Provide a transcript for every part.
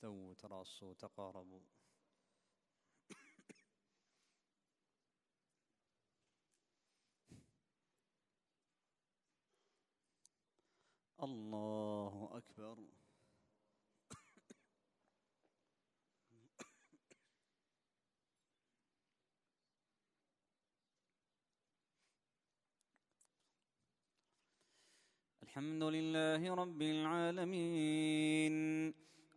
استووا تراصوا تقاربوا الله أكبر. الحمد لله رب العالمين.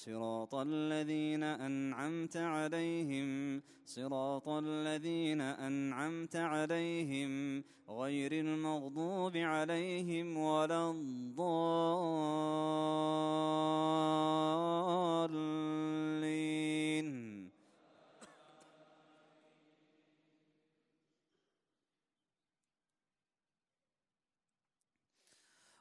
صراط الذين أنعمت عليهم صراط الذين أنعمت عليهم غير المغضوب عليهم ولا الضالين.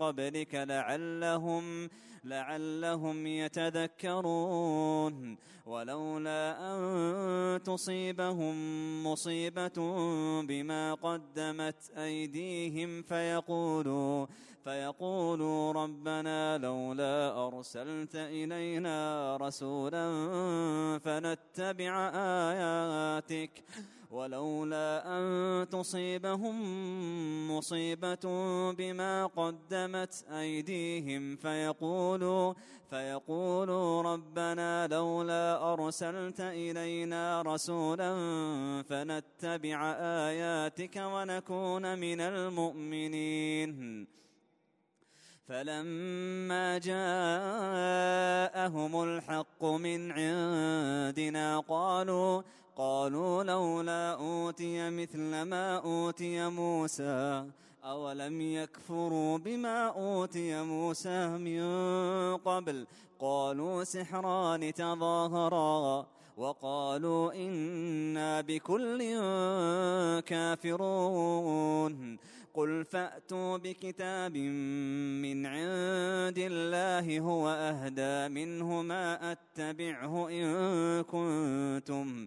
قبلك لعلهم لعلهم يتذكرون. ولولا أن تصيبهم مصيبة بما قدمت أيديهم فيقولوا فيقولوا ربنا لولا أرسلت إلينا رسولا فنتبع آياتك. ولولا أن تصيبهم مصيبة بما قدمت أيديهم فيقولوا فيقولوا ربنا لولا أرسلت إلينا رسولا فنتبع آياتك ونكون من المؤمنين. فلما جاءهم الحق من عندنا قالوا قالوا لولا أوتي مثل ما أوتي موسى أولم يكفروا بما أوتي موسى من قبل؟ قالوا سحران تظاهرا وقالوا إنا بكل كافرون. قل فأتوا بكتاب من عند الله هو أهدى منه ما أتبعه إن كنتم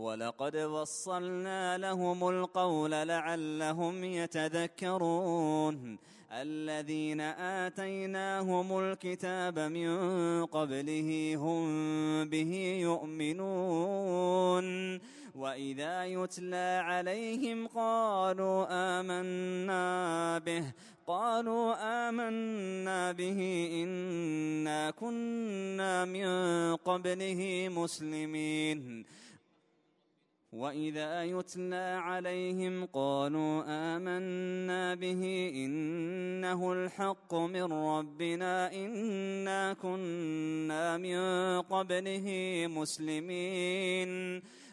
ولقد وصلنا لهم القول لعلهم يتذكرون. الذين آتيناهم الكتاب من قبله هم به يؤمنون. وإذا يتلى عليهم قالوا آمنا به. قالوا آمنا به إنا كنا من قبله مسلمين. واذا يتلى عليهم قالوا امنا به انه الحق من ربنا انا كنا من قبله مسلمين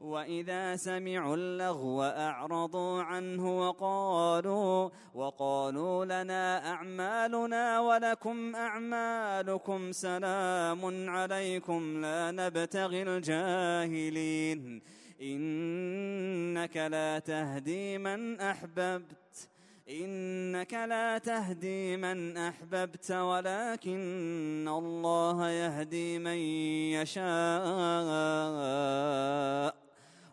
وإذا سمعوا اللغو أعرضوا عنه وقالوا وقالوا لنا أعمالنا ولكم أعمالكم سلام عليكم لا نبتغي الجاهلين إنك لا تهدي من أحببت إنك لا تهدي من أحببت ولكن الله يهدي من يشاء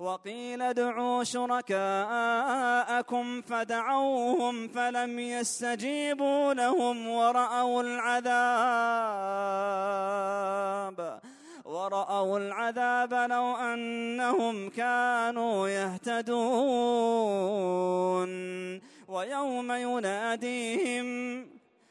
وقيل ادعوا شركاءكم فدعوهم فلم يستجيبوا لهم ورأوا العذاب ورأوا العذاب لو أنهم كانوا يهتدون ويوم يناديهم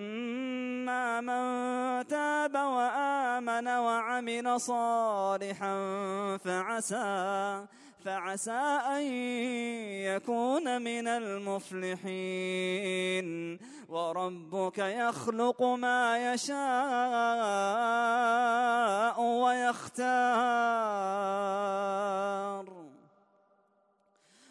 فأما من تاب وآمن وعمل صالحا فعسى فعسى أن ليكون من المفلحين. وربك يخلق ما يشاء ويختار.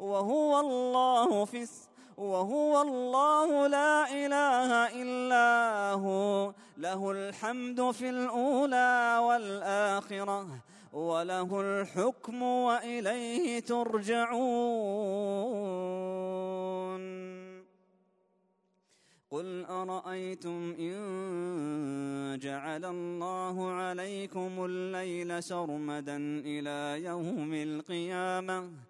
وهو الله في وهو الله لا إله إلا هو له الحمد في الأولى والآخرة وله الحكم وإليه ترجعون. قل أرأيتم إن جعل الله عليكم الليل سرمدا إلى يوم القيامة؟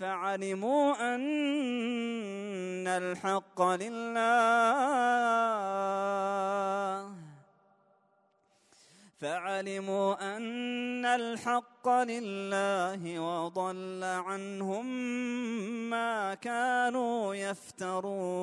فعلموا أن الحق لله. فعلموا أن الحق لله وضل عنهم ما كانوا يفترون.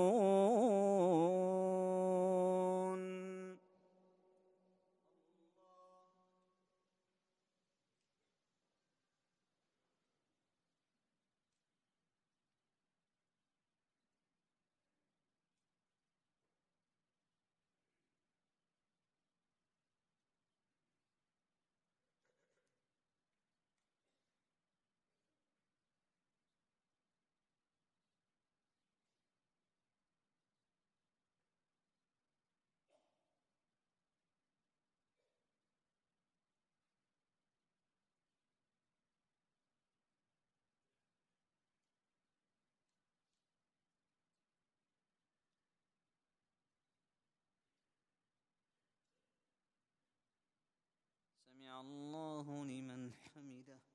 الله لمن حمده.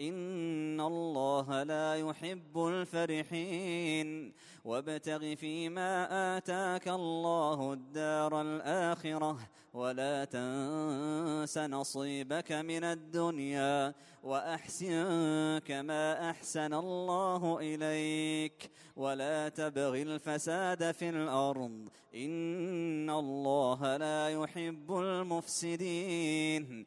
إن الله لا يحب الفرحين. وابتغ فيما آتاك الله الدار الآخرة ولا تنس نصيبك من الدنيا وأحسن كما أحسن الله إليك. ولا تبغ الفساد في الأرض. إن الله لا يحب المفسدين.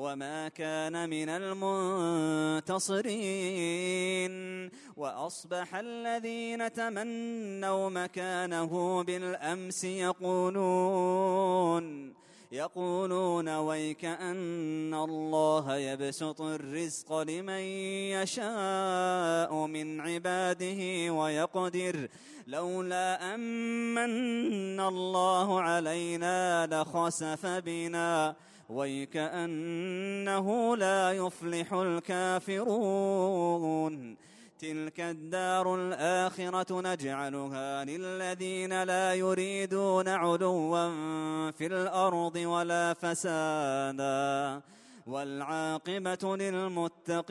وما كان من المنتصرين واصبح الذين تمنوا مكانه بالامس يقولون يقولون ويك أن الله يبسط الرزق لمن يشاء من عباده ويقدر لولا أمن الله علينا لخسف بنا ويكأنه لا يفلح الكافرون. تلك الدار الآخرة نجعلها للذين لا يريدون علوا في الأرض ولا فسادا. والعاقبة للمتقين.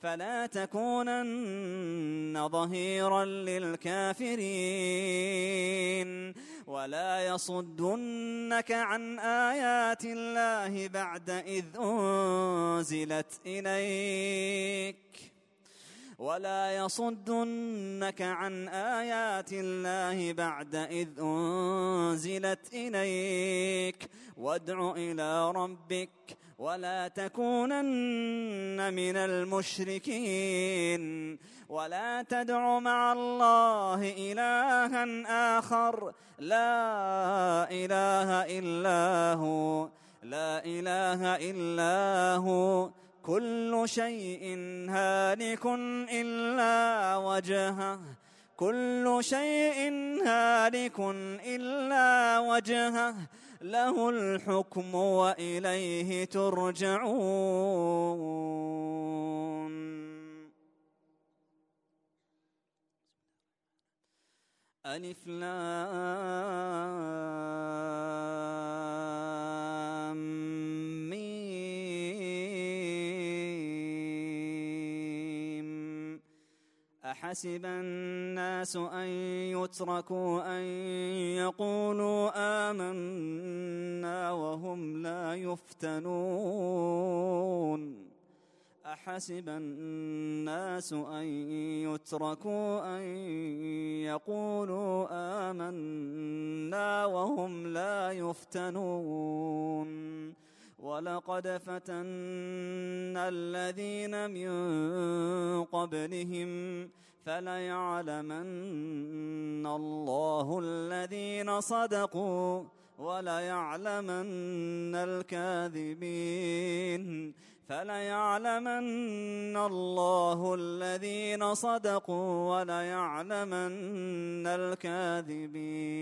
فلا تكونن ظهيرا للكافرين. ولا يصدنك عن آيات الله بعد إذ أنزلت إليك. ولا يصدنك عن آيات الله بعد إذ أنزلت إليك. وادع إلى ربك ولا تكونن من المشركين ولا تدع مع الله إلها آخر. لا إله إلا هو لا إله إلا هو. كل شيء هالك إلا وجهه. كل شيء هالك إلا وجهه. له الحكم وإليه ترجعون. ألف لام. أحسب الناس أن يتركوا أن يقولوا آمنا وهم لا يفتنون. أحسب الناس أن يتركوا أن يقولوا آمنا وهم لا يفتنون. ولقد فتنا الذين من قبلهم فليعلمن الله الذين صدقوا وليعلمن الكاذبين. فليعلمن الله الذين صدقوا وليعلمن الكاذبين.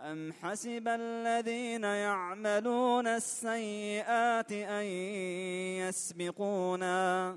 أم حسب الذين يعملون السيئات أن يسبقونا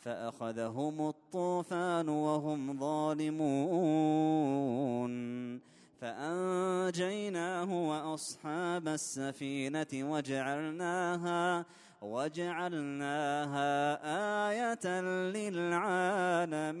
فأخذهم الطوفان وهم ظالمون. فأنجيناه وأصحاب السفينة وجعلناها وجعلناها آية للعالمين.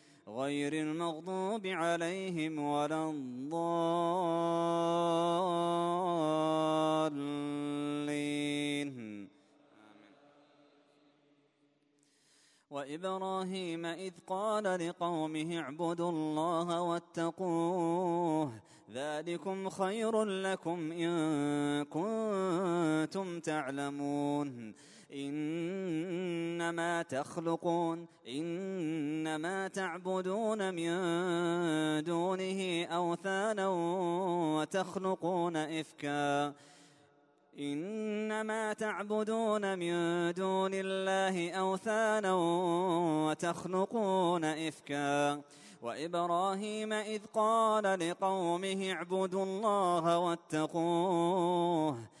غير المغضوب عليهم ولا الضالين. وإبراهيم إذ قال لقومه اعبدوا الله واتقوه ذلكم خير لكم إن كنتم تعلمون. إنما تخلقون إنما تعبدون من دونه أوثانا وتخلقون إفكا. إنما تعبدون من دون الله أوثانا وتخلقون إفكا. وإبراهيم إذ قال لقومه اعبدوا الله واتقوه.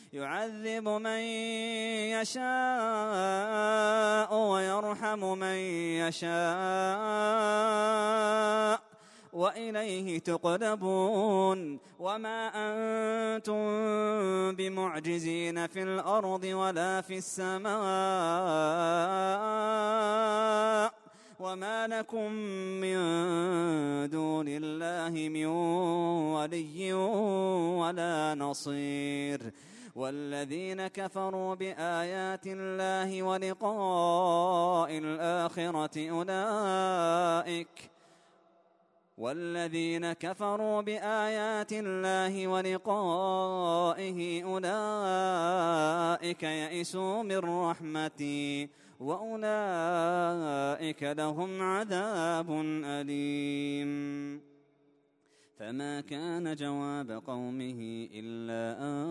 يعذب من يشاء ويرحم من يشاء وإليه تقلبون وما أنتم بمعجزين في الأرض ولا في السماء وما لكم من دون الله من ولي ولا نصير والذين كفروا بآيات الله ولقاء الآخرة أولئك والذين كفروا بآيات الله ولقائه أولئك يئسوا من رحمتي وأولئك لهم عذاب أليم. فما كان جواب قومه إلا أن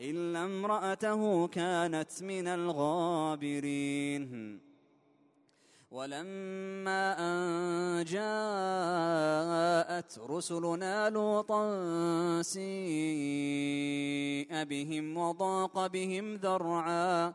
إلا امرأته كانت من الغابرين. ولما أن جاءت رسلنا لوطا سيء بهم وضاق بهم ذرعا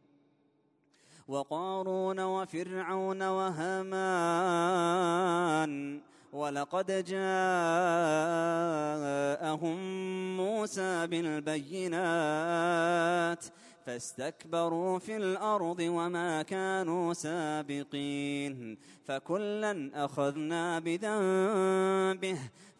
وقارون وفرعون وهامان ولقد جاءهم موسى بالبينات فاستكبروا في الأرض وما كانوا سابقين فكلا أخذنا بذنبه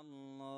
الله.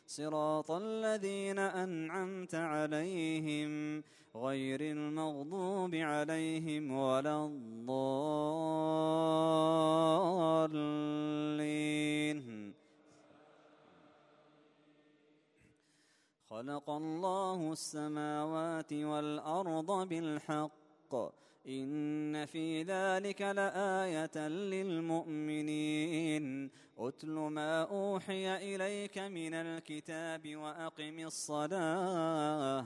صراط الذين أنعمت عليهم غير المغضوب عليهم ولا الضالين. خلق الله السماوات والأرض بالحق. إن في ذلك لآية للمؤمنين. أتل ما أوحي إليك من الكتاب وأقم الصلاة.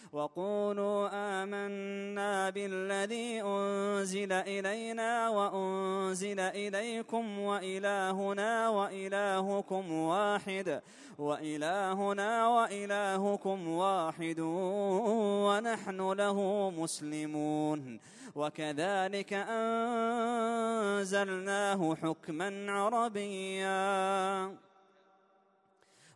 وقولوا آمنا بالذي أنزل إلينا وأنزل إليكم وإلهنا وإلهكم واحد وإلهنا وإلهكم واحد ونحن له مسلمون وكذلك أنزلناه حكما عربيا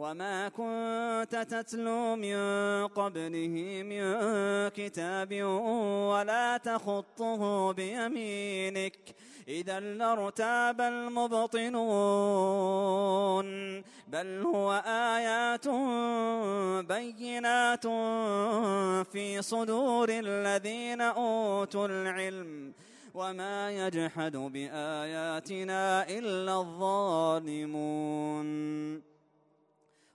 وما كنت تتلو من قبله من كتاب ولا تخطه بيمينك. إذا لارتاب المبطنون بل هو آيات بينات في صدور الذين أوتوا العلم. وما يجحد بآياتنا إلا الظالمون.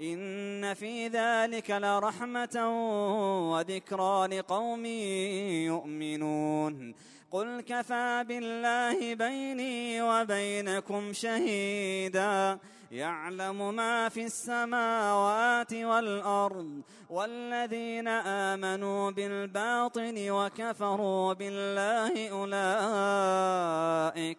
إن في ذلك لرحمة وذكرى لقوم يؤمنون. قل كفى بالله بيني وبينكم شهيدا. يعلم ما في السماوات والأرض والذين آمنوا بالباطن وكفروا بالله أولئك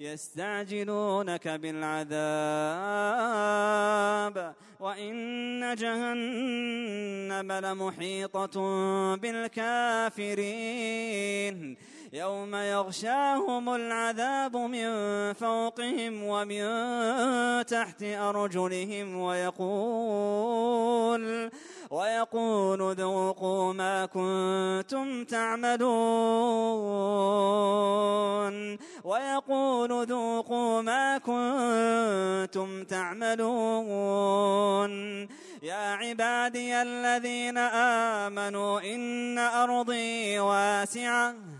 يستعجلونك بالعذاب وإن جهنم لمحيطة بالكافرين. يوم يغشاهم العذاب من فوقهم ومن تحت أرجلهم ويقول ويقول ذوقوا ما كنتم تعملون. ويقول ذوقوا ما كنتم تعملون. يا عبادي الذين آمنوا إن أرضي واسعة.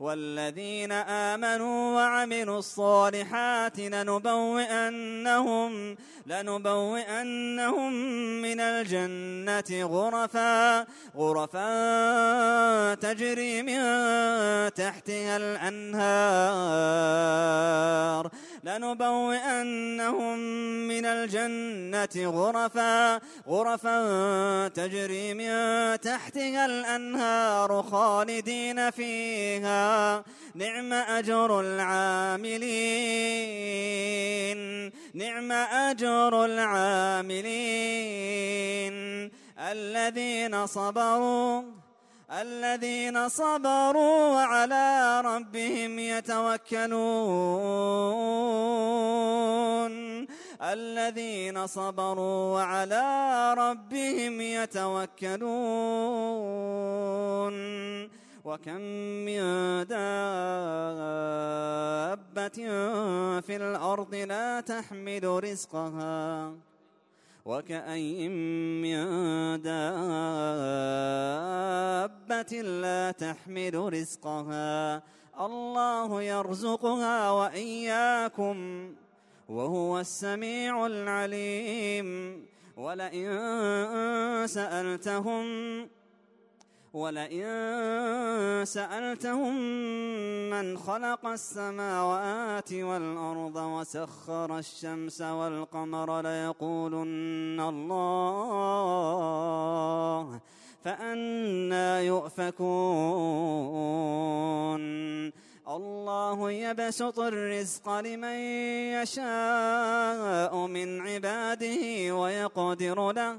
والذين آمنوا وعملوا الصالحات لنبوئنهم لنبوئنهم من الجنة غرفا غرفا تجري من تحتها الأنهار لنبوئنهم من الجنة غرفا غرفا تجري من تحتها الأنهار خالدين فيها نعم أجر العاملين. نعم أجر العاملين. الذين صبروا الذين صبروا وعلى ربهم يتوكلون. الذين صبروا وعلى ربهم يتوكلون. وكم من دابة في الأرض لا تحمل رزقها وكأي من دابة لا تحمل رزقها الله يرزقها وإياكم وهو السميع العليم ولئن سألتهم ولئن سألتهم من خلق السماوات والأرض وسخر الشمس والقمر ليقولن الله فأنا يؤفكون. الله يبسط الرزق لمن يشاء من عباده ويقدر له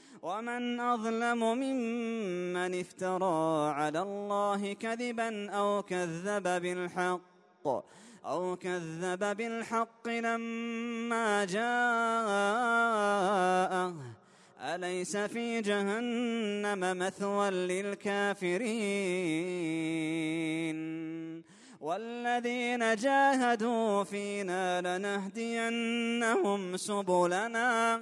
ومن أظلم ممن افترى على الله كذبا أو كذب بالحق أو كذب بالحق لما جاءه. أليس في جهنم مثوى للكافرين؟ والذين جاهدوا فينا لنهدينهم سبلنا.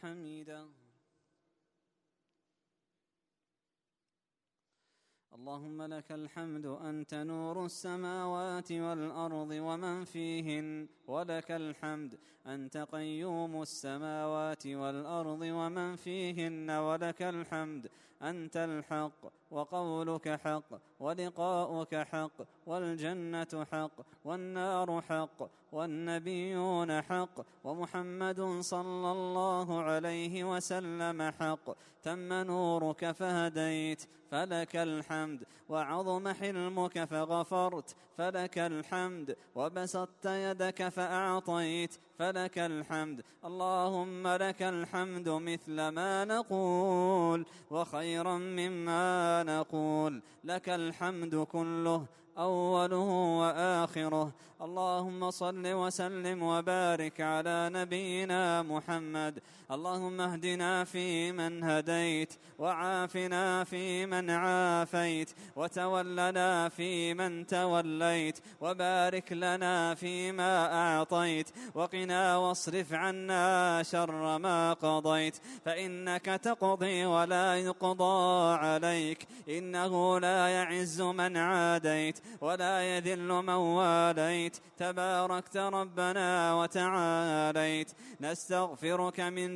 حمده اللهم لك الحمد أنت نور السماوات والأرض ومن فيهن. ولك الحمد أنت قيوم السماوات والأرض ومن فيهن. ولك الحمد أنت الحق. وقولك حق ولقاؤك حق والجنة حق والنار حق والنبيون حق ومحمد صلى الله عليه وسلم حق. تم نورك فهديت فلك الحمد. وعظم حلمك فغفرت فلك الحمد. وبسطت يدك فأعطيت فلك الحمد. اللهم لك الحمد مثل ما نقول وخيرا مما نقول لك الحمد كله أوله وآخره. اللهم صل وسلم وبارك على نبينا محمد. اللهم اهدنا فيمن هديت وعافنا فيمن عافيت وتولنا فيمن توليت وبارك لنا فيما أعطيت وقنا واصرف عنا شر ما قضيت فإنك تقضي ولا يقضى عليك إنه لا يعز من عاديت ولا يذل من واليت تباركت ربنا وتعاليت نستغفرك من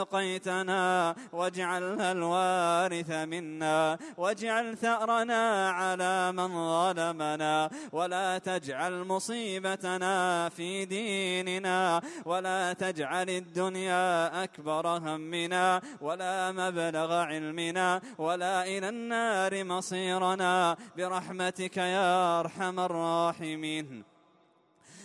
أبقيتنا واجعلها الوارث منا واجعل ثأرنا على من ظلمنا ولا تجعل مصيبتنا في ديننا ولا تجعل الدنيا أكبر همنا ولا مبلغ علمنا ولا إلى النار مصيرنا. برحمتك يا أرحم الراحمين.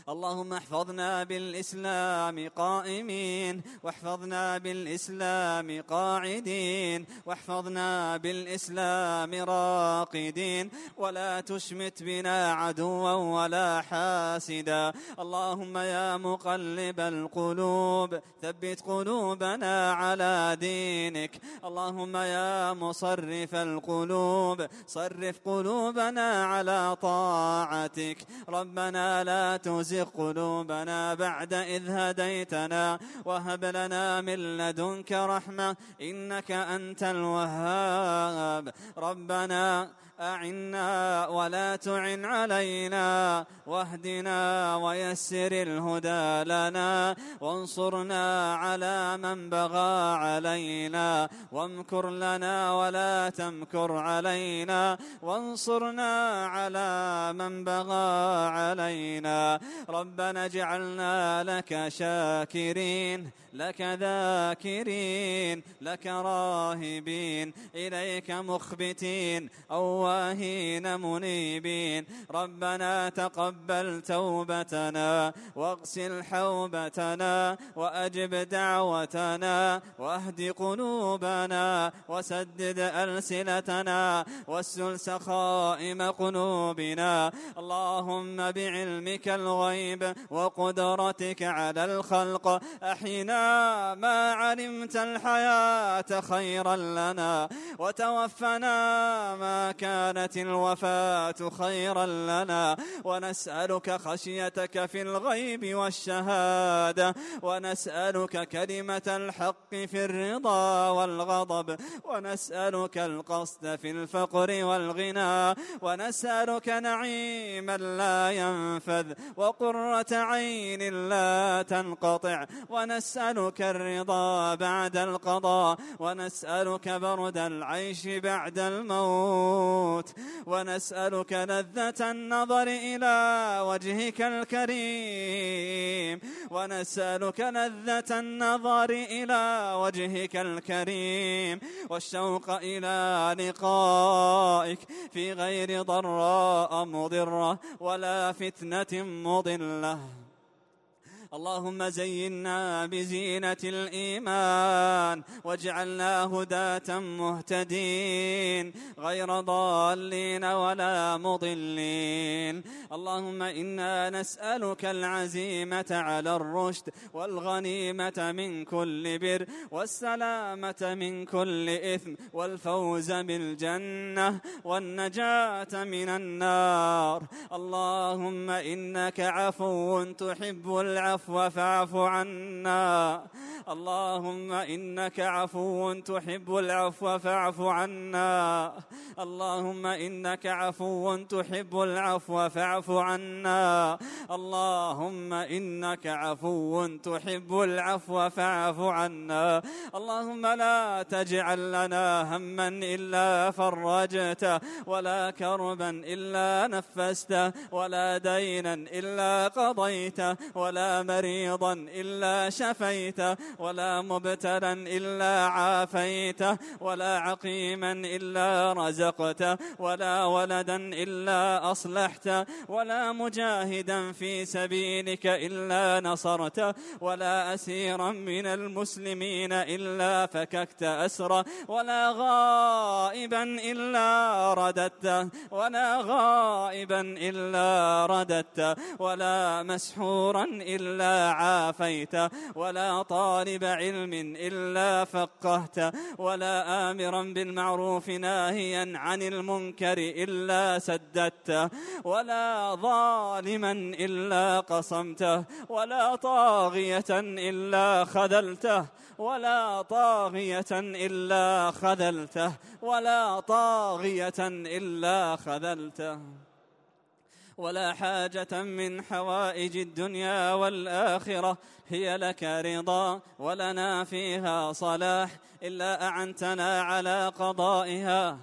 اللهم احفظنا بالإسلام قائمين واحفظنا بالإسلام قاعدين واحفظنا بالإسلام راقدين ولا تشمت بنا عدوا ولا حاسدا. اللهم يا مقلب القلوب ثبت قلوبنا على دينك. اللهم يا مصرف القلوب صرف قلوبنا على طاعتك. ربنا لا تزغ تزغ قلوبنا بعد إذ هديتنا وهب لنا من لدنك رحمة إنك أنت الوهاب. ربنا أعنا ولا تعن علينا واهدنا ويسر الهدى لنا. وانصرنا على من بغى علينا. وامكر لنا ولا تمكر علينا. وانصرنا على من بغى علينا. ربنا اجعلنا لك شاكرين لك ذاكرين لك راهبين إليك مخبتين. أواهين منيبين. ربنا تقبل توبتنا واغسل حوبتنا وأجب دعوتنا واهد قلوبنا وسدد ألسنتنا واسل سخائم قلوبنا. اللهم بعلمك الغيب وقدرتك على الخلق أحينا ما علمت الحياة خيرا لنا وتوفنا ما كانت الوفاة خيرا لنا ونسألك خشيتك في الغيب والشهادة ونسألك كلمة الحق في الرضا والغضب ونسألك القصد في الفقر والغنى ونسألك نعيما لا ينفذ وقرة عين لا تنقطع ونسألك الرضا بعد القضاء ونسألك برد العيش بعد الموت. ونسألك لذة النظر إلى وجهك الكريم. ونسألك لذة النظر إلى وجهك الكريم. والشوق إلى لقائك في غير ضراء مضرة ولا فتنة مضلة. اللهم زينا بزينة الإيمان واجعلنا هداة مهتدين غير ضالين ولا مضلين. اللهم إنا نسألك العزيمة على الرشد والغنيمة من كل بر والسلامة من كل إثم والفوز بالجنة والنجاة من النار. اللهم إنك عفو تحب العفو العفو فاعف عنا. اللهم إنك عفو تحب العفو فاعف عنا. اللهم إنك عفو تحب العفو فاعف عنا. اللهم إنك عفو تحب العفو فاعف عنا. اللهم لا تجعل لنا هما إلا فرجته ولا كربا إلا نفسته ولا دينا إلا قضيته ولا مريضا إلا شفيته ولا مبتلا إلا عافيته ولا عقيما إلا رزقته ولا ولدا إلا أصلحته ولا مجاهدا في سبيلك إلا نصرته ولا أسيرا من المسلمين إلا فككت أسره ولا غائبا إلا رددته ولا غائبا إلا رددته ولا مسحورا إلا عافيته ولا طالب علم إلا فقهته ولا آمرا بالمعروف ناهيا عن المنكر إلا سددته ولا ظالما إلا قصمته ولا طاغية إلا خذلته ولا طاغية إلا خذلته ولا طاغية إلا خذلته ولا حاجة من حوائج الدنيا والآخرة. هي لك رضا ولنا فيها صلاح إلا أعنتنا على قضائها.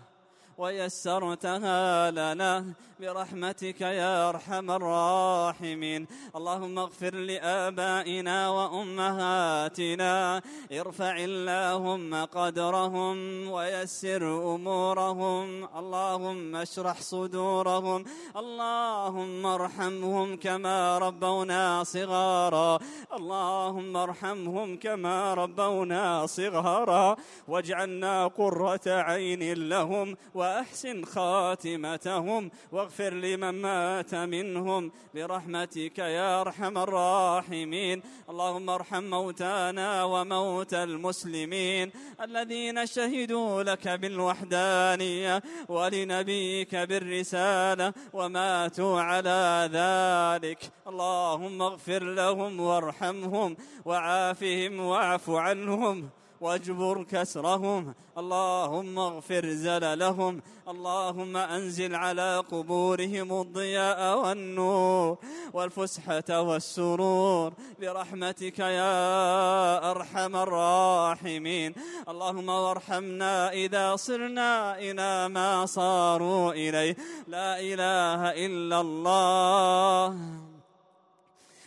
ويسرتها لنا برحمتك يا أرحم الراحمين. اللهم اغفر لآبائنا وأمهاتنا. ارفع اللهم قدرهم ويسر أمورهم. اللهم اشرح صدورهم. اللهم ارحمهم كما ربونا صغارا. اللهم ارحمهم كما ربونا صغارا. واجعلنا قرة عين لهم وأحسن خاتمتهم. واغفر لمن مات منهم برحمتك يا أرحم الراحمين. اللهم ارحم موتانا وموتى المسلمين. الذين شهدوا لك بالوحدانية ولنبيك بالرسالة وماتوا على ذلك. اللهم اغفر لهم وارحمهم وعافهم واعف عنهم. واجبر كسرهم. اللهم اغفر زللهم. اللهم انزل على قبورهم الضياء والنور والفسحة والسرور. برحمتك يا أرحم الراحمين. اللهم وارحمنا إذا صرنا إلى ما صاروا إليه. لا إله إلا الله.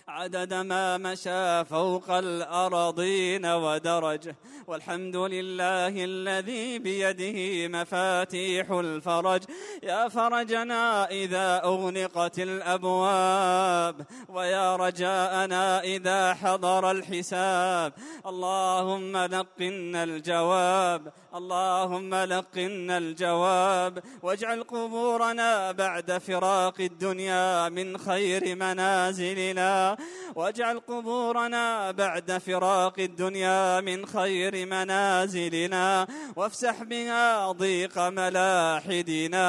عدد ما مشى فوق الأرضين ودرج والحمد لله الذي بيده مفاتيح الفرج. يا فرجنا إذا أغلقت الأبواب ويا رجاءنا إذا حضر الحساب. اللهم لقنا الجواب اللهم لقنا الجواب. واجعل قبورنا بعد فراق الدنيا من خير منازلنا. واجعل قبورنا بعد فراق الدنيا من خير منازلنا وافسح بها ضيق ملاحدنا.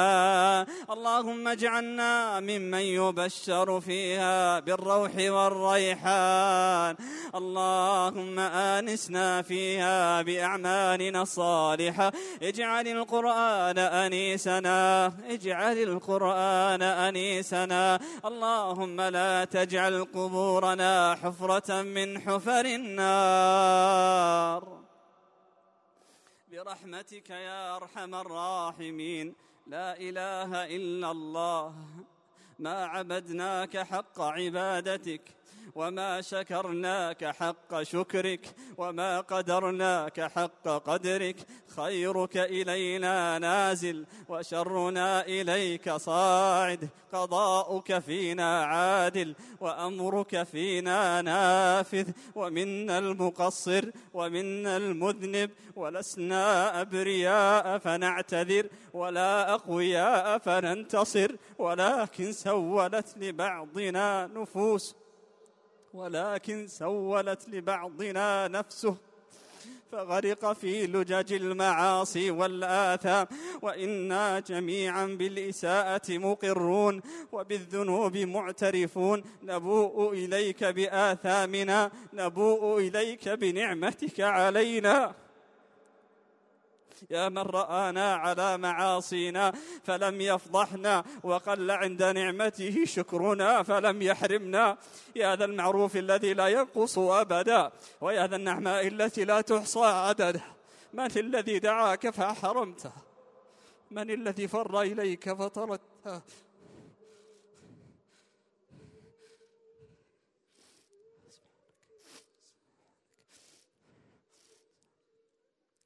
اللهم اجعلنا ممن يبشر فيها بالروح والريحان. اللهم آنسنا فيها بأعمالنا الصالحة. اجعل القرآن أنيسنا اجعل القرآن أنيسنا. اللهم لا تجعل قبورنا حفرة من حفر النار. برحمتك يا أرحم الراحمين. لا إله إلا الله. ما عبدناك حق عبادتك. وما شكرناك حق شكرك وما قدرناك حق قدرك خيرك الينا نازل وشرنا اليك صاعد قضاؤك فينا عادل وامرك فينا نافذ ومنا المقصر ومنا المذنب ولسنا ابرياء فنعتذر ولا اقوياء فننتصر ولكن سولت لبعضنا نفوس ولكن سولت لبعضنا نفسه فغرق في لجج المعاصي والآثام. وإنا جميعا بالإساءة مقرون وبالذنوب معترفون. نبوء إليك بآثامنا نبوء إليك بنعمتك علينا. يا من رآنا على معاصينا فلم يفضحنا وقل عند نعمته شكرنا فلم يحرمنا. يا ذا المعروف الذي لا ينقص أبدا ويا ذا النعماء التي لا تحصى عددا من الذي دعاك فحرمته؟ من الذي فر إليك فطردته؟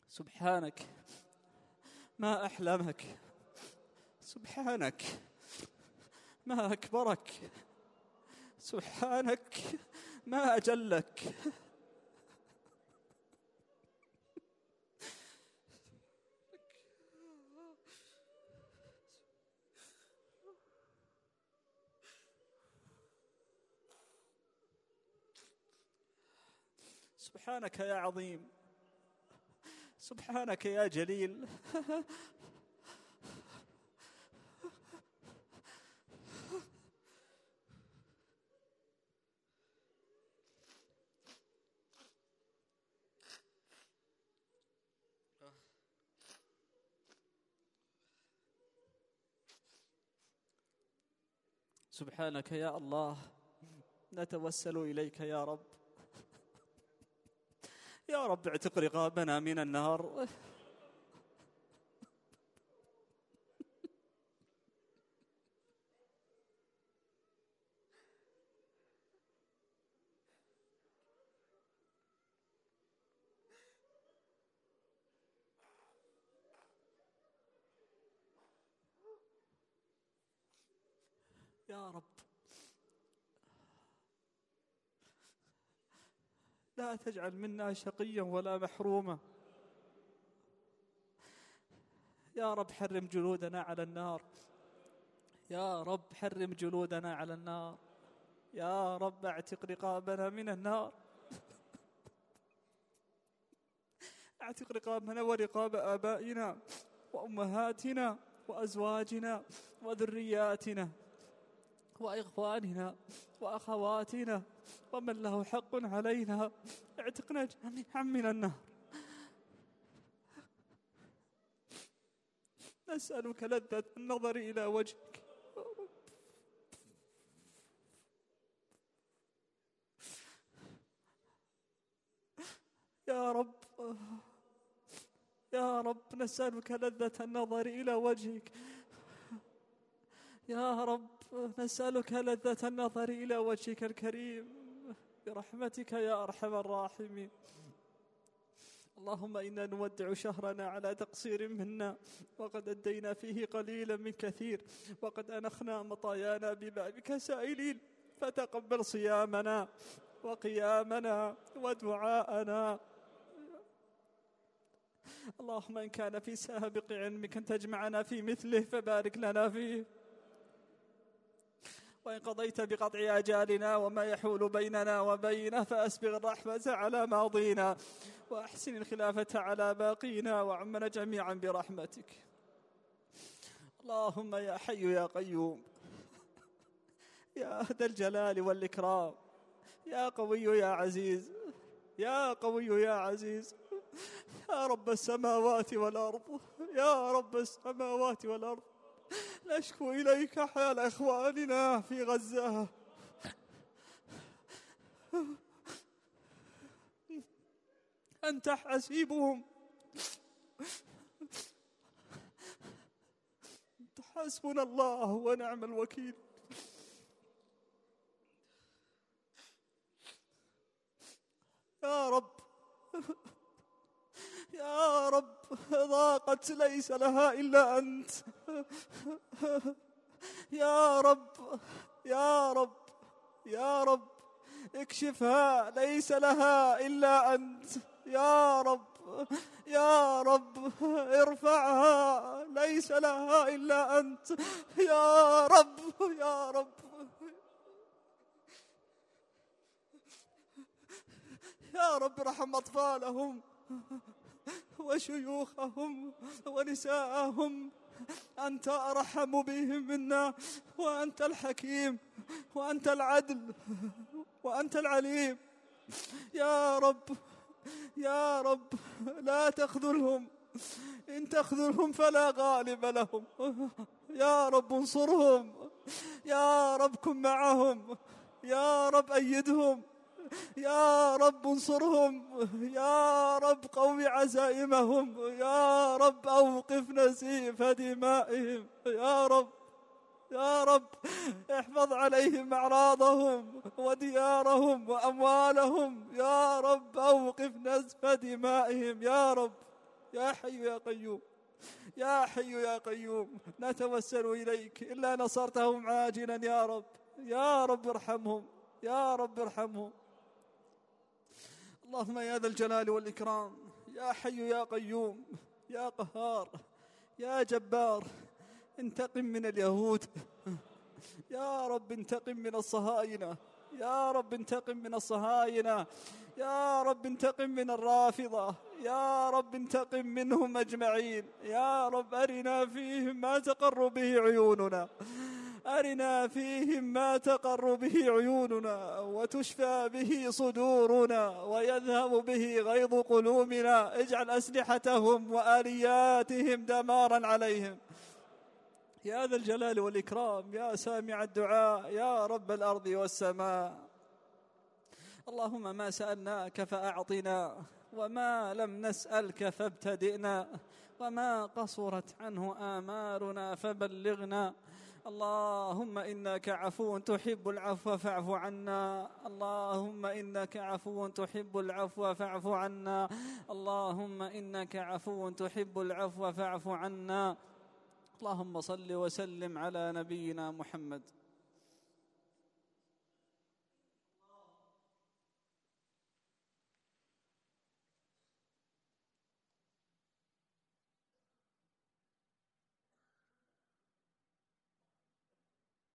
سبحانك. ما أحلمك سبحانك. ما أكبرك؟ سبحانك. ما أجلك؟ سبحانك يا عظيم. سبحانك يا جليل. سبحانك يا الله. نتوسل إليك يا رب. يا رب اعتق رقابنا من النار يا رب لا تجعل منا شقيا ولا محروما. يا رب حرم جلودنا على النار. يا رب حرم جلودنا على النار. يا رب اعتق رقابنا من النار. اعتق رقابنا ورقاب آبائنا وأمهاتنا وأزواجنا وذرياتنا. وإخواننا وأخواتنا ومن له حق علينا. اعتقنا جميعا من النار. نسألك لذة النظر إلى وجهك. يا رب يا رب نسألك لذة النظر إلى وجهك. يا رب نسألك لذة النظر إلى وجهك الكريم. برحمتك يا أرحم الراحمين. اللهم إنا نودع شهرنا على تقصير منا. وقد أدينا فيه قليلا من كثير. وقد أنخنا مطايانا ببابك سائلين. فتقبل صيامنا وقيامنا ودعاءنا. اللهم إن كان في سابق علمك أن تجمعنا في مثله فبارك لنا فيه. وإن قضيت بقطع أجالنا وما يحول بيننا وبينه فأسبغ الرحمة على ماضينا وأحسن الخلافة على باقينا وعمنا جميعا برحمتك. اللهم يا حي يا قيوم يا ذا الجلال والإكرام يا قوي يا عزيز يا قوي يا عزيز يا رب السماوات والأرض يا رب السماوات والأرض. نشكو إليك حال إخواننا في غزة. أنت حسيبهم. حسبنا الله ونعم الوكيل. يا رب. يا رب ضاقت ليس لها إلا أنت. يا رب يا رب يا رب اكشفها ليس لها إلا أنت. يا رب يا رب ارفعها ليس لها إلا أنت. يا رب يا رب. يا رب ارحم أطفالهم. وشيوخهم ونساءهم أنت أرحم بهم منا وأنت الحكيم وأنت العدل وأنت العليم. يا رب يا رب لا تخذلهم إن تخذلهم فلا غالب لهم. يا رب انصرهم يا رب كن معهم يا رب أيدهم. يا رب انصرهم يا رب قوي عزائمهم يا رب أوقف نزيف دمائهم يا رب يا رب احفظ عليهم أعراضهم وديارهم وأموالهم يا رب أوقف نزف دمائهم يا رب يا حي يا قيوم يا حي يا قيوم نتوسل إليك إلا نصرتهم عاجلا يا رب يا رب ارحمهم يا رب ارحمهم. اللهم يا ذا الجلال والإكرام يا حي يا قيوم يا قهار يا جبار انتقم من اليهود يا رب انتقم من الصهاينة يا رب انتقم من الصهاينة يا رب انتقم من الرافضة يا رب انتقم منهم أجمعين يا رب أرنا فيهم ما تقر به عيوننا. أرنا فيهم ما تقر به عيوننا وتشفى به صدورنا ويذهب به غيظ قلوبنا. اجعل أسلحتهم وآلياتهم دمارا عليهم. يا ذا الجلال والإكرام يا سامع الدعاء يا رب الأرض والسماء. اللهم ما سألناك فأعطنا وما لم نسألك فابتدئنا وما قصرت عنه آمالنا فبلغنا. اللهم إنك عفو تحب العفو فاعف عنا. اللهم إنك عفو تحب العفو فاعف عنا. اللهم إنك عفو تحب العفو فاعف عنا. اللهم صل وسلم على نبينا محمد.